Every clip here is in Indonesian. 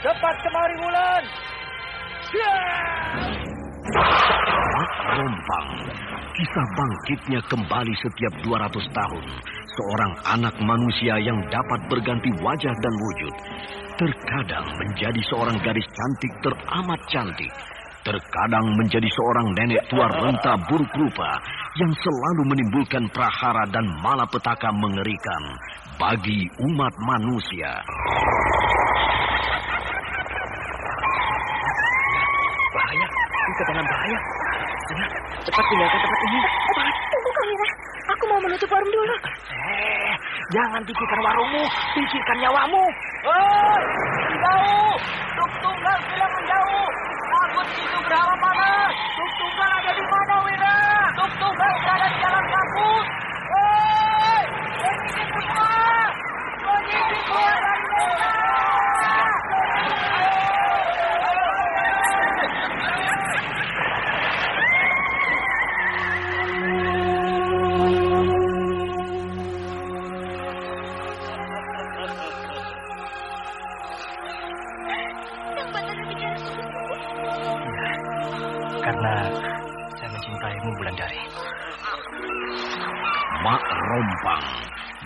Cepat kemari Wulan. Mak Rompang. Kisah bangkitnya kembali setiap 200 tahun. Seorang anak manusia yang dapat berganti wajah dan wujud. Terkadang menjadi seorang gadis cantik teramat cantik. Terkadang menjadi seorang nenek tua renta buruk rupa yang selalu menimbulkan prahara dan malapetaka mengerikan bagi umat manusia. Bahaya, kita dalam bahaya. Sudah, cepat tinggalkan tempat ini. Cepat, tunggu Kamira. Aku mau menutup warung dulu. Eh, jangan pikirkan warungmu, pikirkan nyawamu. Hei, menjauh! Tuk tunggal bilang menjauh. Takut itu berhawa panas. Tuk tunggal ada di mana, Wira? Tuk tunggal berada di jalan kampus. Ini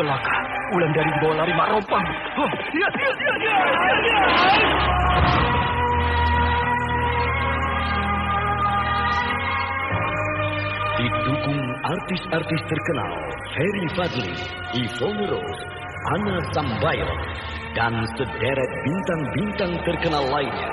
Celaka, ulang dari dibawa lari mak rompang. Iya, iya, iya, iya, iya. Didukung artis-artis terkenal Ferry Fadli, Yvonne Rose, Anna Sambayon, dan sederet bintang-bintang terkenal lainnya.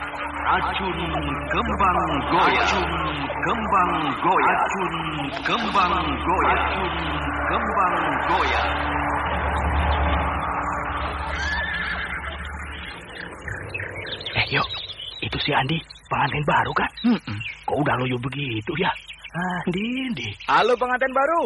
Racun Kembang Goya Racun Kembang Goya Racun Kembang Goya Racun Kembang Goya Eh, yuk. Itu si Andi, pengantin baru kan? Kok udah loyo begitu ya? Andi, Andi. Halo pengantin baru.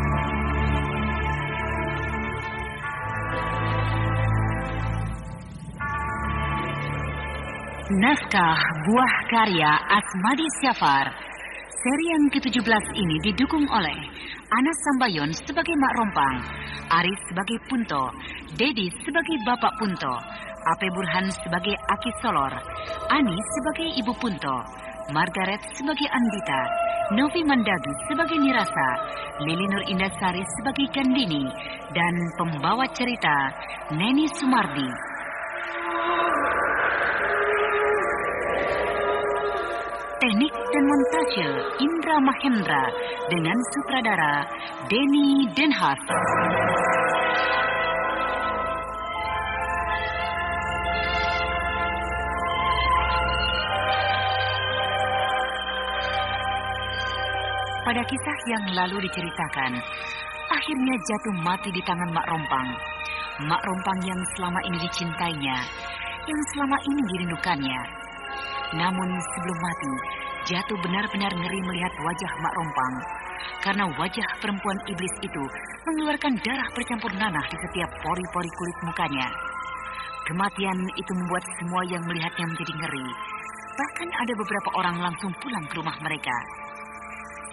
Naskah Buah Karya Asmadi Syafar. Seri yang ke-17 ini didukung oleh Anas Sambayon sebagai Mak Rompang, Aris sebagai Punto, Dedi sebagai Bapak Punto, Ape Burhan sebagai Aki Solor, Ani sebagai Ibu Punto, Margaret sebagai Andita, Novi Mandagi sebagai Nirasa, Lili Nur Indasari sebagai Gandini, dan pembawa cerita Neni Sumardi. Teknik dan montase Indra Mahendra dengan sutradara Denny Denhas. Pada kisah yang lalu diceritakan, akhirnya jatuh mati di tangan Mak Rompang. Mak Rompang yang selama ini dicintainya, yang selama ini dirindukannya. Namun sebelum mati, jatuh benar-benar ngeri melihat wajah Mak Rompang. Karena wajah perempuan iblis itu mengeluarkan darah bercampur nanah di setiap pori-pori kulit mukanya. Kematian itu membuat semua yang melihatnya menjadi ngeri. Bahkan ada beberapa orang langsung pulang ke rumah mereka.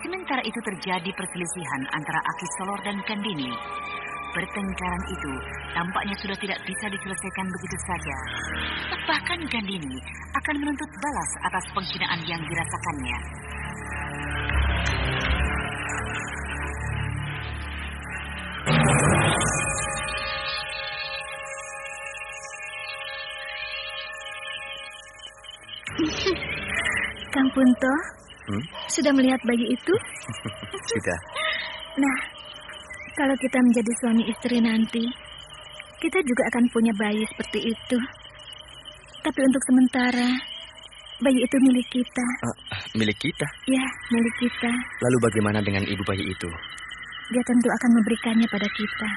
Sementara itu terjadi perselisihan antara Aki Solor dan Kandini. Pertengkaran itu tampaknya sudah tidak bisa diselesaikan begitu saja. Bahkan Gandini akan menuntut balas atas penghinaan yang dirasakannya. Kang Punto, Hmm? sudah melihat bayi itu? Sudah. Nah, kalau kita menjadi suami istri nanti, kita juga akan punya bayi seperti itu. Tapi untuk sementara, bayi itu milik kita. Eh, milik kita. Ya, milik kita. Lalu bagaimana dengan ibu bayi itu? Dia tentu akan memberikannya pada kita.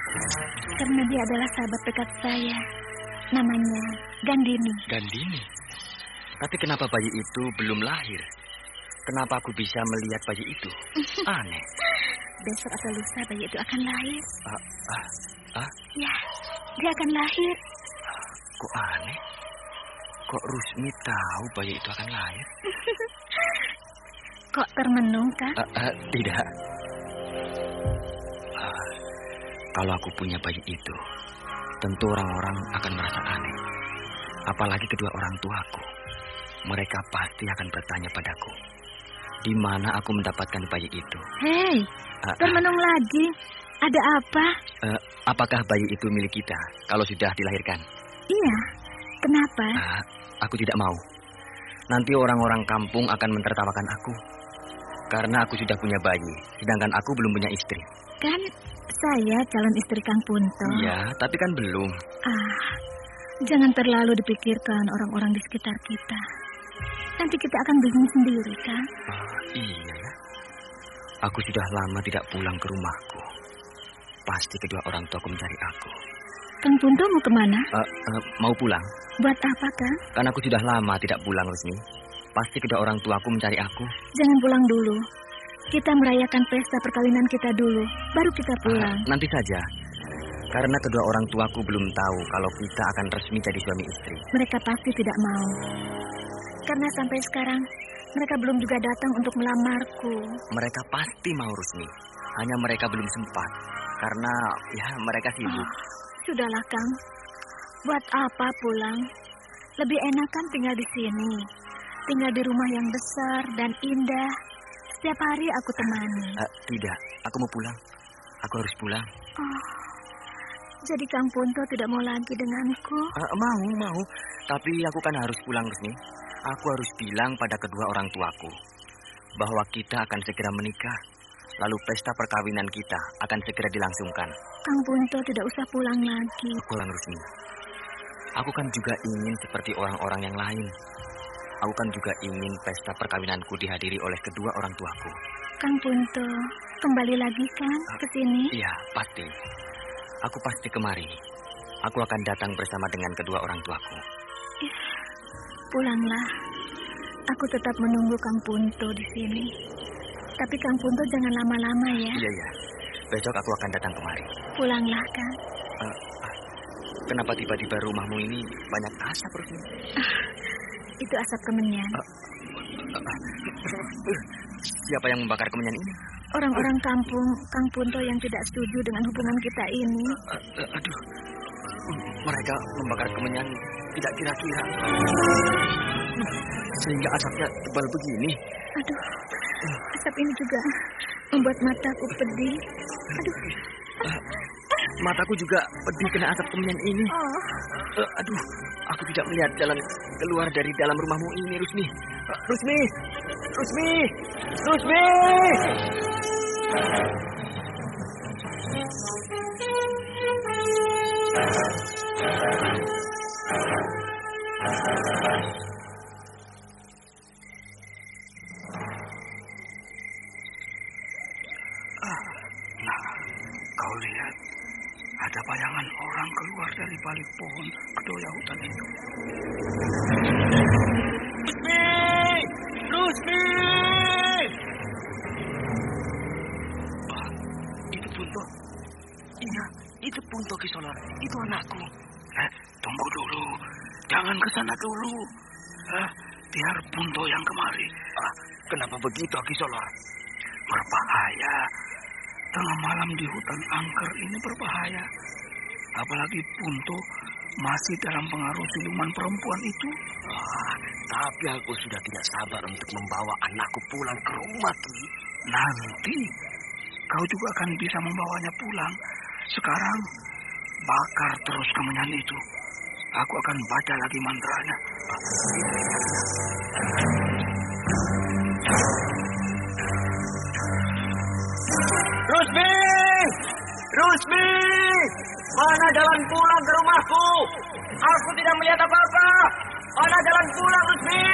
Karena dia adalah sahabat dekat saya. Namanya Gandini. Gandini. Tapi kenapa bayi itu belum lahir? Kenapa aku bisa melihat bayi itu? Aneh. Besok atau lusa bayi itu akan lahir. Ah, ah, ah, Ya, dia akan lahir. kok aneh? Kok Rusmi tahu bayi itu akan lahir? Kok termenung, kan? Ah, ah, tidak. Ah, kalau aku punya bayi itu, tentu orang-orang akan merasa aneh. Apalagi kedua orang tuaku. Mereka pasti akan bertanya padaku. Di mana aku mendapatkan bayi itu? Hei, ah, termenung lagi. Ada apa? eh, apakah bayi itu milik kita kalau sudah dilahirkan? Iya. Kenapa? Ah, aku tidak mau. Nanti orang-orang kampung akan mentertawakan aku. Karena aku sudah punya bayi, sedangkan aku belum punya istri. Kan saya calon istri Kang Punto. Iya, tapi kan belum. Ah, jangan terlalu dipikirkan orang-orang di sekitar kita. Nanti kita akan bingung sendiri, kan? Ah, iya ya. Aku sudah lama tidak pulang ke rumahku. Pasti kedua orang tuaku mencari aku. Kang Punto mau ke mana? Eh, eh, mau pulang? Buat apa, Kang? Karena aku sudah lama tidak pulang, Rusmi. Pasti kedua orang tuaku mencari aku. Jangan pulang dulu. Kita merayakan pesta perkawinan kita dulu, baru kita pulang. Ah, nanti saja. Karena kedua orang tuaku belum tahu kalau kita akan resmi jadi suami istri. Mereka pasti tidak mau. Karena sampai sekarang mereka belum juga datang untuk melamarku. Mereka pasti mau Rusmi. Hanya mereka belum sempat. Karena ya mereka sibuk. Sudahlah, Kang. Buat apa pulang? Lebih enak kan tinggal di sini. Tinggal di rumah yang besar dan indah. Setiap hari aku temani. Eh, tidak, aku mau pulang. Aku harus pulang. Oh, jadi Kang Punto tidak mau lagi denganku? Eh, mau, mau. Tapi aku kan harus pulang, Rusmi. Aku harus bilang pada kedua orang tuaku bahwa kita akan segera menikah. Lalu pesta perkawinan kita akan segera dilangsungkan. Kang Punto tidak usah pulang lagi. Pulang, Rusmi. Aku kan juga ingin seperti orang-orang yang lain. Aku kan juga ingin pesta perkawinanku dihadiri oleh kedua orang tuaku. Kang Punto, kembali lagi kan ke sini? Iya, pasti. Aku pasti kemari. Aku akan datang bersama dengan kedua orang tuaku. Pulanglah. Aku tetap menunggu Kang Punto di sini. Tapi Kang Punto jangan lama-lama ya. Iya, iya. Besok aku akan datang kemari. Pulanglah, Kang. Ah, kenapa tiba-tiba rumahmu ini banyak asap, Rusmi? itu asap kemenyan. Siapa yang membakar kemenyan ini? Orang-orang kampung Kang Punto yang tidak setuju dengan hubungan kita ini. Uh, aduh, mereka membakar kemenyan tidak kira-kira. Sehingga asapnya tebal begini. Aduh, asap ini juga membuat mataku pedih. Aduh. Mataku juga pedih kena asap kemenyan ini. Oh. Uh, aduh, aku tidak melihat jalan keluar dari dalam rumahmu ini, Rusmi. Uh, Rusmi! Rusmi! Rusmi! Kenapa begitu, Kisolar? Berbahaya. Tengah malam di hutan angker ini berbahaya. Apalagi Punto masih dalam pengaruh siluman perempuan itu. Ah, tapi aku sudah tidak sabar untuk membawa anakku pulang ke rumah, Ki. Nanti kau juga akan bisa membawanya pulang. Sekarang bakar terus kemenyan itu. Aku akan baca lagi mantranya. Rusmi! Rusmi! Mana jalan pulang ke rumahku? Aku tidak melihat apa-apa. Mana jalan pulang, Rusmi?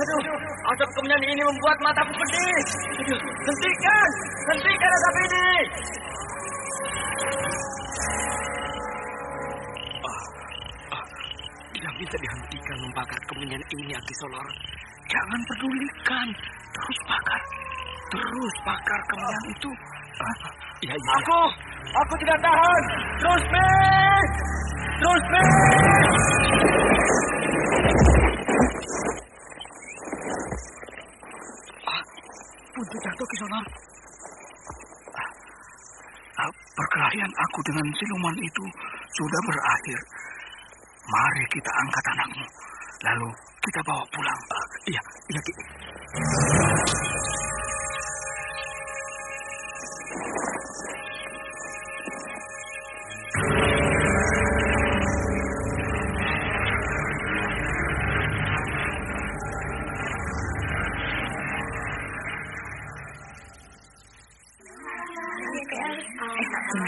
Aduh, asap kemenyan ini membuat mataku pedih. Hentikan! Hentikan asap ini! Tidak bisa dihentikan membakar kemenyan ini, Aki Solor. Jangan pedulikan. Terus bakar. Terus bakar kemenyan itu. Ah, iya, iya. Aku, aku tidak tahan. Rusmi! Rusmi! Punto jatuh ke sonar. Ah, Perkelahian aku dengan siluman itu sudah berakhir. Mari kita angkat anakmu. Lalu kita bawa pulang. Ah, iya, iya.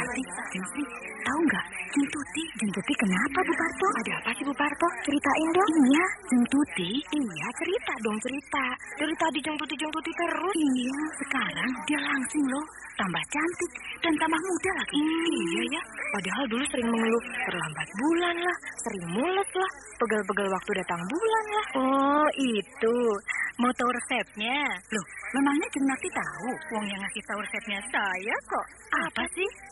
Nanti, tahu nggak? Jeng Tuti, Jeng Tuti kenapa Bu Parto? Ada apa sih Bu Parto? Ceritain dong. Iya, Jeng Tuti. Iya, cerita dong cerita. Dari tadi Jeng Tuti, Jeng Tuti terus. Iya, sekarang dia langsung loh. Tambah cantik dan tambah muda lagi. Iya ya, padahal dulu sering mengeluh terlambat bulan lah, sering mules lah, pegel-pegel waktu datang bulan lah. Oh, itu. Mau tahu resepnya? Loh, memangnya Jeng Nati tahu? Wong yang ngasih tahu resepnya saya kok. Apa sih?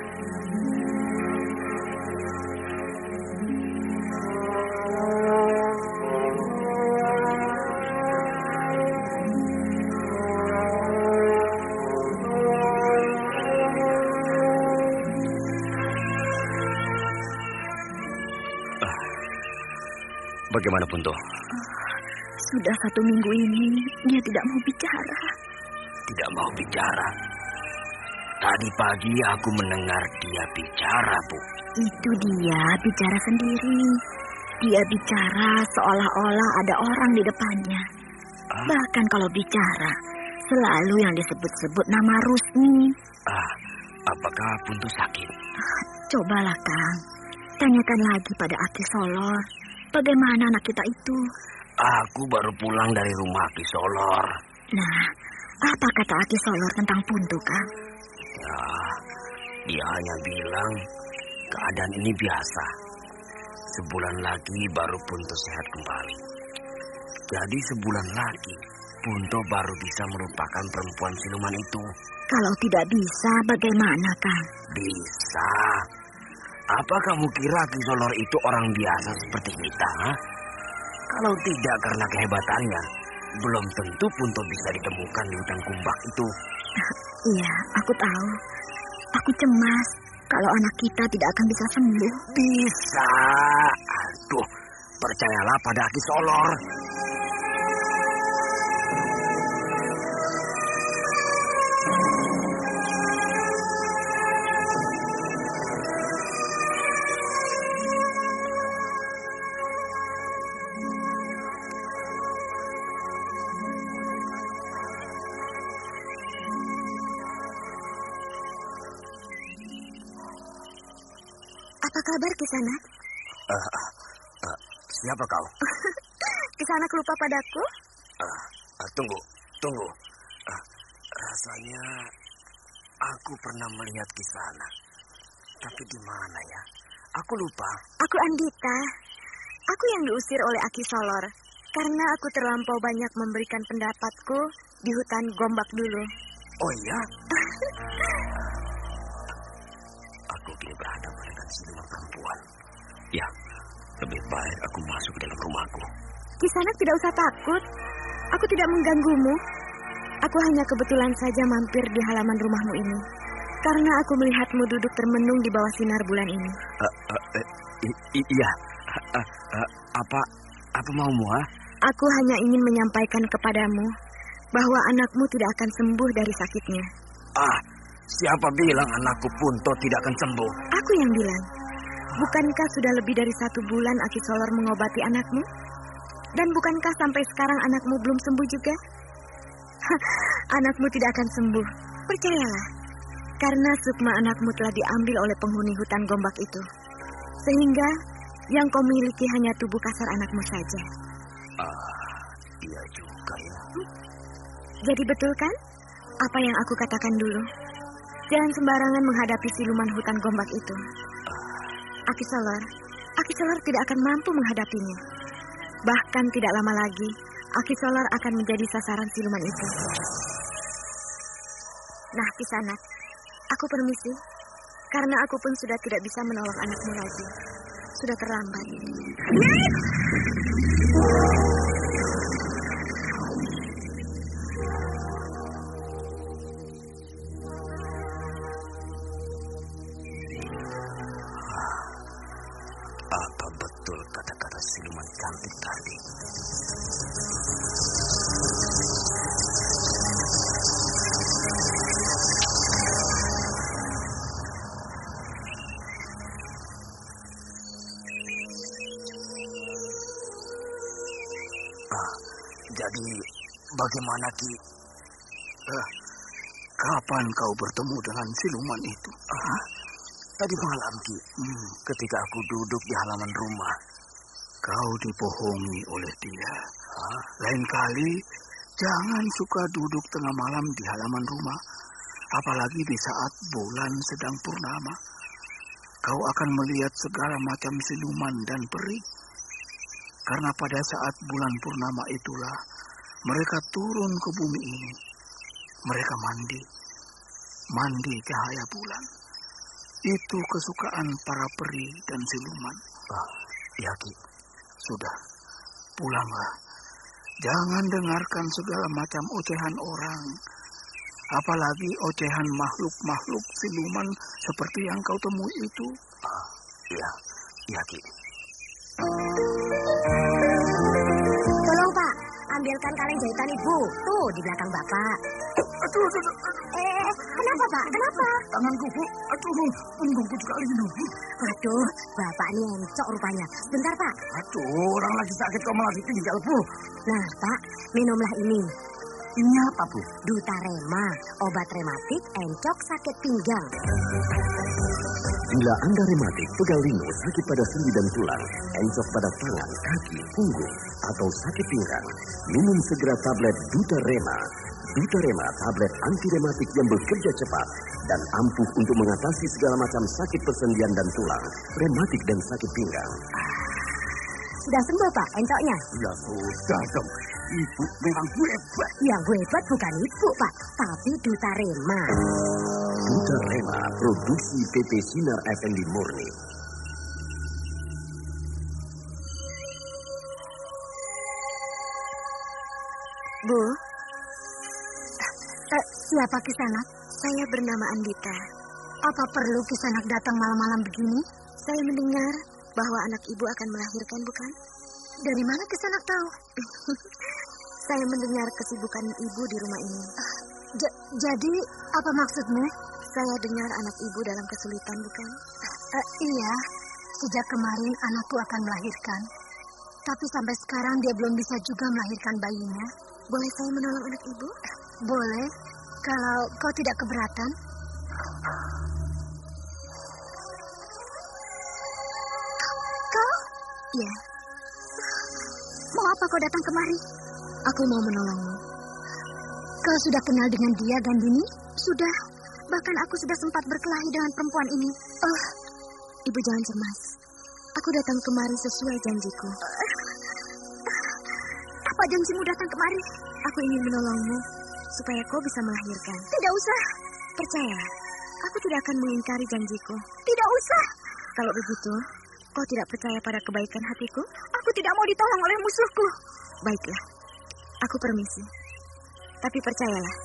Bagaimana, Punto? Sudah satu minggu ini dia tidak mau bicara. Tidak mau bicara. Tadi pagi aku mendengar dia bicara, Bu. Itu dia bicara sendiri. Dia bicara seolah-olah ada orang di depannya. Ah. Bahkan kalau bicara, selalu yang disebut-sebut nama Rusmi. Ah, apakah Punto sakit? Cobalah, Kang. Tanyakan lagi pada Aki Solor. Bagaimana anak kita itu? Aku baru pulang dari rumah Ki Solor. Nah, Apa kata Aki Solor tentang Puntu, Kang? Ya, dia hanya bilang keadaan ini biasa. Sebulan lagi baru Punto sehat kembali. Jadi sebulan lagi Punto baru bisa melupakan perempuan siluman itu. Kalau tidak bisa, bagaimana, Kang? Bisa. Apa kamu kira Ki Solor itu orang biasa seperti kita? Ha? Kalau tidak karena kehebatannya, belum tentu Punto bisa ditemukan di hutan kumbak itu. Iya, aku tahu. Aku cemas kalau anak kita tidak akan bisa sembuh. Bisa. Aduh, percayalah pada Ki Solor. Apa kabar Kisana? Eh, eh, siapa kau? Kisana lupa padaku? Eh, eh, tunggu, tunggu. Eh, rasanya aku pernah melihat di sana. Tapi di mana ya? Aku lupa. Aku Andita. Aku yang diusir oleh Aki Solor. Karena aku terlampau banyak memberikan pendapatku di hutan Gombak dulu. Oh iya? Baik aku masuk ke dalam rumahku. Kisanak tidak usah takut. Aku tidak mengganggumu. Aku hanya kebetulan saja mampir di halaman rumahmu ini. Karena aku melihatmu duduk termenung di bawah sinar bulan ini. Eh, i- i- iya, Eh, eh, eh, apa apa maumu, ha? Aku hanya ingin menyampaikan kepadamu bahwa anakmu tidak akan sembuh dari sakitnya. Ah, siapa bilang anakku Punto tidak akan sembuh? Aku yang bilang. Bukankah sudah lebih dari satu bulan Aki Solor mengobati anakmu? Dan bukankah sampai sekarang anakmu belum sembuh juga? anakmu tidak akan sembuh. Percayalah. Karena sukma anakmu telah diambil oleh penghuni hutan gombak itu. Sehingga yang kau miliki hanya tubuh kasar anakmu saja. Ah, iya juga ya. Jadi betul kan? Apa yang aku katakan dulu. Jangan sembarangan menghadapi siluman hutan gombak itu. Aki Solar, Aki Solar tidak akan mampu menghadapinya. Bahkan tidak lama lagi, Aki Solar akan menjadi sasaran siluman itu. Nah, Kisanak, aku permisi. Karena aku pun sudah tidak bisa menolong anakmu lagi. Sudah terlambat. Siluman itu? Ah, tadi malam Ki, Hmm, ketika aku duduk di halaman rumah. kau dibohongi oleh dia. Ah, Lain kali, jangan suka duduk tengah malam di halaman rumah. Apalagi di saat bulan sedang purnama. Kau akan melihat segala macam siluman dan peri. Karena pada saat bulan purnama itulah mereka turun ke bumi ini. Mereka mandi. Mandi cahaya bulan. Itu kesukaan para peri dan siluman. ah, ya Ki. Sudah, pulanglah. Jangan dengarkan segala macam ocehan orang. Apalagi ocehan makhluk-makhluk siluman seperti yang kau temui itu. Ah, ya, ya Ki. Tolong Pak, ambilkan kaleng jahitan Ibu. Tuh, di belakang Bapak. Aduh, aduh, aduh, Eh, kenapa Pak? Kenapa? tanganku, Bu. Aduh, punggungku juga linu. Aduh, Bapak ini encok rupanya. Sebentar Pak. Aduh, orang lagi sakit kok malah ditinggal, Bu. Nah Pak, minumlah ini. Ini apa, Bu? Dutarema, obat rematik encok sakit pinggang. Bila Anda rematik, pegal linu, sakit pada sendi dan tulang, encok pada tangan, kaki, punggung, atau sakit pinggang, minum segera tablet Duta Rema. Dutarema tablet anti rematik yang bekerja cepat dan ampuh untuk mengatasi segala macam sakit persendian dan tulang, rematik dan sakit pinggang. Sudah sembuh, Pak, entoknya? Ya sudah dong. Ibu memang hebat. Yang hebat bukan ibu, Pak, tapi Duta Rema. Dutarema, produksi PT Sinar Effendi Murni. Bu, siapa Kisanak? saya bernama Andita. Apa perlu Kisanak datang malam-malam begini? Saya mendengar bahwa anak ibu akan melahirkan, bukan? Dari mana Kisanak tahu? Saya mendengar kesibukan ibu di rumah ini. Ja- jadi, apa maksudmu? Saya dengar anak ibu dalam kesulitan, bukan? Eh, iya, sejak kemarin anakku akan melahirkan. Tapi sampai sekarang dia belum bisa juga melahirkan bayinya. Boleh saya menolong anak ibu? Boleh, kalau kau tidak keberatan. Kau? Iya, Mau apa kau datang kemari? aku mau menolongmu. Kau sudah kenal dengan dia, Gandini? Sudah, bahkan aku sudah sempat berkelahi dengan perempuan ini. Oh, ibu jangan cemas. Aku datang kemari sesuai janjiku. Apa janjimu datang kemari? Aku ingin menolongmu supaya kau bisa melahirkan. Tidak usah. Percayalah, aku tidak akan mengingkari janjiku. Tidak usah. Kalau begitu, kau tidak percaya pada kebaikan hatiku? Aku tidak mau ditolong oleh musuhku. Baiklah, aku permisi. Tapi percayalah,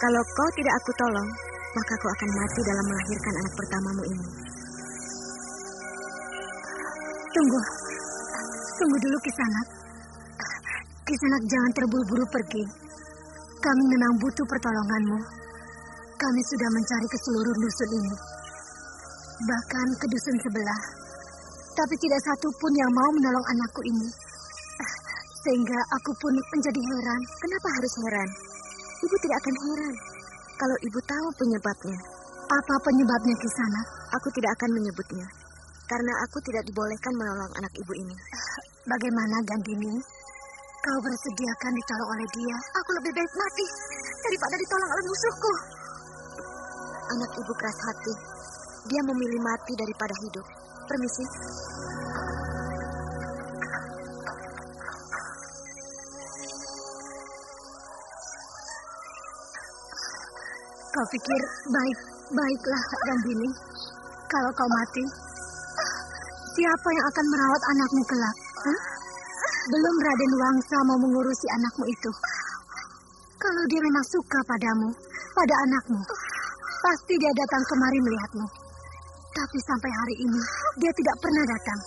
kalau kau tidak aku tolong, maka kau akan mati dalam melahirkan anak pertamamu ini. Tunggu. Tunggu dulu, Kisanak. Kisanak jangan terburu-buru pergi. Kami memang butuh pertolonganmu. Kami sudah mencari ke seluruh dusun ini. Bahkan ke dusun sebelah. Tapi tidak satu pun yang mau menolong anakku ini. Sehingga aku pun menjadi heran. Kenapa harus heran? Ibu tidak akan heran kalau ibu tahu penyebabnya. Apa penyebabnya Kisanak? Aku tidak akan menyebutnya. Karena aku tidak dibolehkan menolong anak ibu ini. Bagaimana Gandini? Kau bersediakan ditolong oleh dia? Aku lebih baik mati daripada ditolong oleh musuhku. Anak ibu keras hati. Dia memilih mati daripada hidup. Permisi. Kau pikir baik, baiklah Gandini. Kalau kau mati, siapa yang akan merawat anakmu kelak? Belum Raden Wangsa mau mengurusi anakmu itu. Kalau dia memang suka padamu, pada anakmu, pasti dia datang kemari melihatmu. Tapi sampai hari ini, dia tidak pernah datang.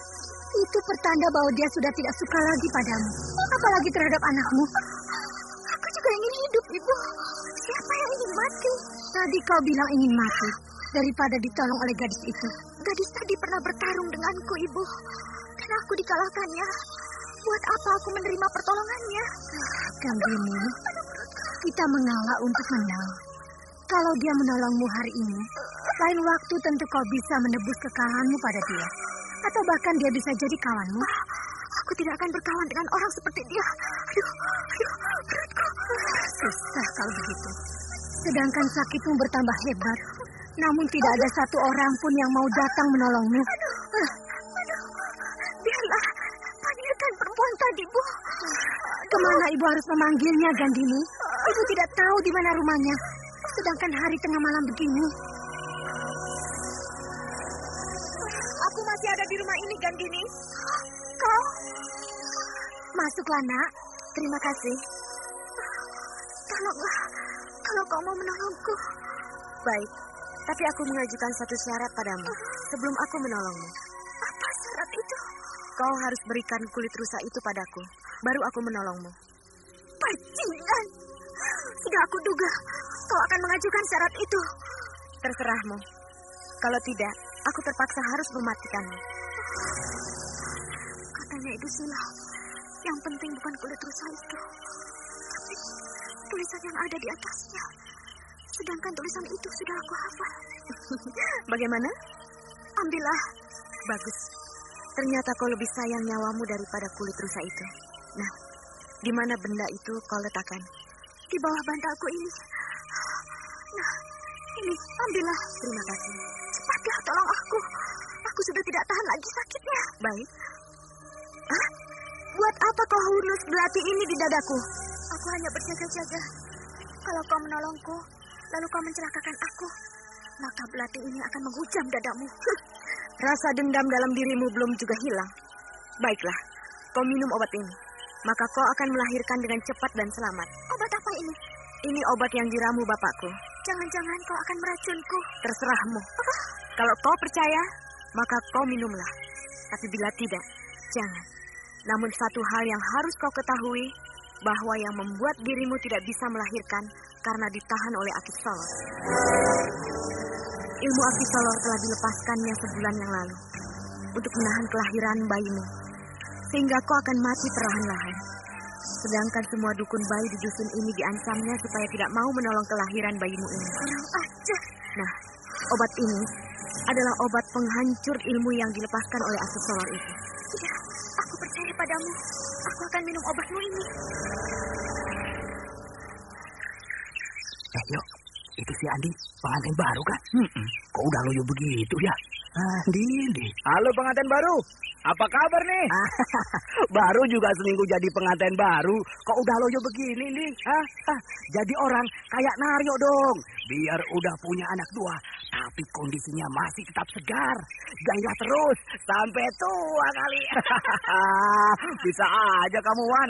Itu pertanda bahwa dia sudah tidak suka lagi padamu. Apalagi terhadap anakmu. Aku juga ingin hidup, Ibu. Siapa yang ingin mati? Tadi kau bilang ingin mati daripada ditolong oleh gadis itu. Gadis tadi pernah bertarung denganku, Ibu. Dan aku dikalahkannya. Buat apa aku menerima pertolongannya? Gandini, kita mengalah untuk menang. Kalau dia menolongmu hari ini, lain waktu tentu kau bisa menebus kekalahanmu pada dia. Atau bahkan dia bisa jadi kawanmu. Aku tidak akan berkawan dengan orang seperti dia. Aduh, aduh. Susah kalau begitu. Sedangkan sakitmu bertambah hebat. Namun tidak ada satu orang pun yang mau datang menolongmu. Perempuan tadi, Bu. Ke mana ibu harus memanggilnya, Gandini? Ibu tidak tahu di mana rumahnya. Sedangkan hari tengah malam begini. Aku masih ada di rumah ini, Gandini. Kau? Masuklah, nak. Terima kasih. Tolonglah, kalau kau mau menolongku. Baik, tapi aku mengajukan satu syarat padamu sebelum aku menolongmu. Itu? Kau harus berikan kulit rusa itu padaku, baru aku menolongmu. Bajingan! Sudah aku duga kau akan mengajukan syarat itu. Terserahmu. Kalau tidak, aku terpaksa harus mematikanmu. Katanya Ibu Sila, yang penting bukan kulit rusa itu, tapi tulisan yang ada di atasnya. Sedangkan tulisan itu sudah aku hafal. Bagaimana? Ambillah. Bagus. Ternyata kau lebih sayang nyawamu daripada kulit rusa itu. Nah, di mana benda itu kau letakkan? di bawah bantalku ini. Nah, ini, ambillah. Terima kasih. Cepatlah, tolong aku. Aku sudah tidak tahan lagi sakitnya. Baik. Hah? Buat apa kau hulus belati ini di dadaku? Aku hanya berjaga-jaga. Kalau kau menolongku, lalu kau mencelakakan aku, maka belati ini akan menghujam dadamu. Rasa dendam dalam dirimu belum juga hilang. Baiklah, kau minum obat ini. Maka kau akan melahirkan dengan cepat dan selamat. Obat apa ini? Ini obat yang diramu bapakku. Jangan-jangan kau akan meracunku. Terserahmu. Kalau kau percaya, maka kau minumlah. Tapi bila tidak, jangan. Namun satu hal yang harus kau ketahui, bahwa yang membuat dirimu tidak bisa melahirkan karena ditahan oleh Akif Solor. Ilmu Akif Solor telah dilepaskannya sebulan yang lalu untuk menahan kelahiran bayimu, sehingga kau akan mati perlahan-lahan. Sedangkan semua dukun bayi di dusun ini diancamnya supaya tidak mau menolong kelahiran bayimu ini. Nah, obat ini adalah obat penghancur ilmu yang dilepaskan oleh Solor itu. Ya, aku percaya padamu. Aku akan minum obatmu ini. Itu si Andi, pengantin baru kan? Kok udah loyo begitu ya? Andi, Andi. Halo pengantin baru. Apa kabar nih? baru juga seminggu jadi pengantin baru. Kok udah loyo begini nih? Hah? Hah, Jadi orang kayak Naryo dong. Biar udah punya anak dua, tapi kondisinya masih tetap segar. Gairah terus sampai tua kali. Bisa aja kamu Wan.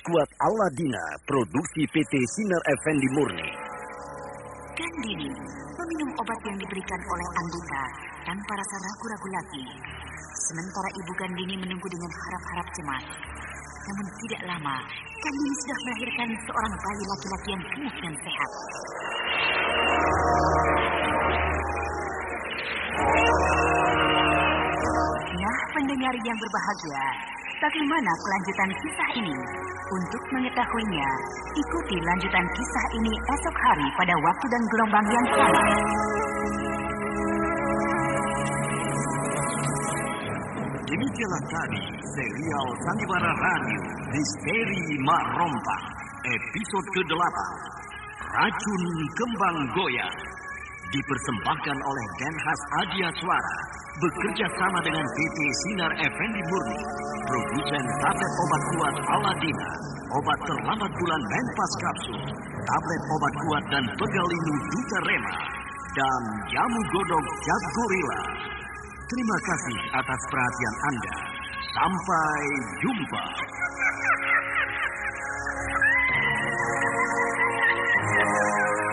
kuat Aladina, produksi PT Sinar Effendi Murni. Gandini meminum obat yang diberikan oleh Andika tanpa rasa ragu-ragu lagi. Sementara Ibu Gandini menunggu dengan harap-harap cemas. Namun tidak lama, Gandini sudah melahirkan seorang bayi laki-laki yang gemuk dan sehat. Nah, pendengar yang berbahagia, bagaimana kelanjutan kisah ini? Untuk mengetahuinya, ikuti lanjutan kisah ini esok hari pada waktu dan gelombang yang sama. Demikianlah tadi serial Sandiwara Radio Misteri Mak episode ke-8 Racun Kembang Goyang dipersembahkan oleh Denhas Adia Suara bekerja sama dengan PT Sinar Effendi Murni, produsen tablet obat kuat Aladina, obat terlambat bulan Menpas Kapsul, tablet obat kuat dan pegal ini Duta Rema, dan jamu godok Jat Gorilla. Terima kasih atas perhatian Anda. Sampai jumpa.